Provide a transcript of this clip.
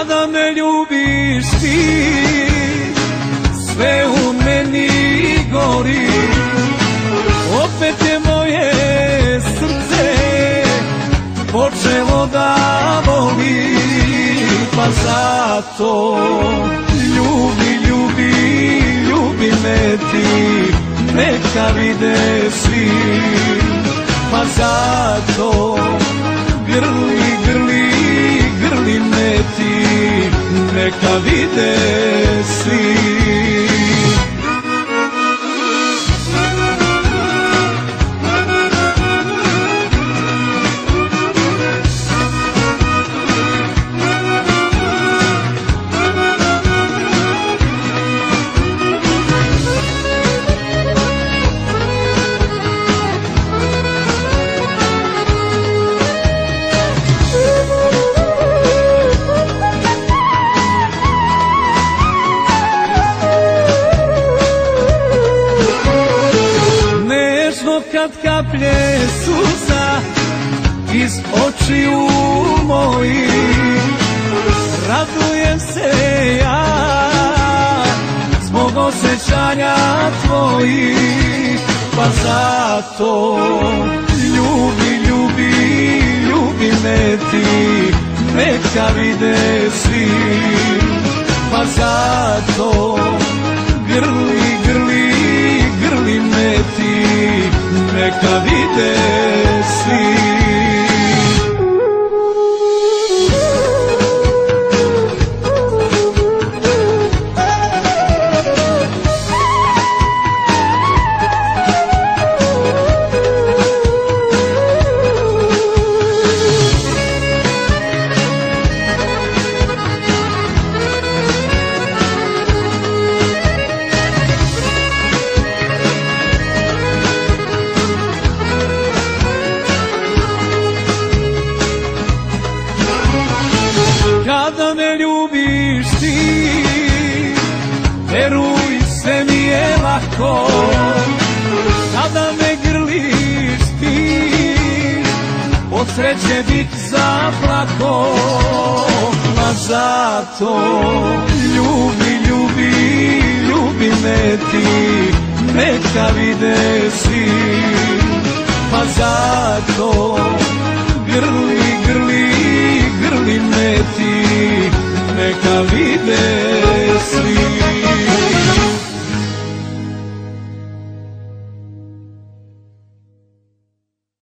Kada me ljubiš ti Sve u meni gori. Opet je moje srce Počelo da voli Pa zato Ljubi, ljubi, ljubi me ti Neka vide svi Pa zato Neka vide svi kad kaplje suza iz očiju mojih. Radujem se ja zbog osjećanja tvojih. Pa zato ljubi, ljubi, ljubi me ti. Neka vide svi Neka vide ti Veruj sve mi je lako Kada me grliš ti. Od sreće bit zaplako Ma zato Ljubi, ljubi, ljubi me ti Neka vide svi. Pa zato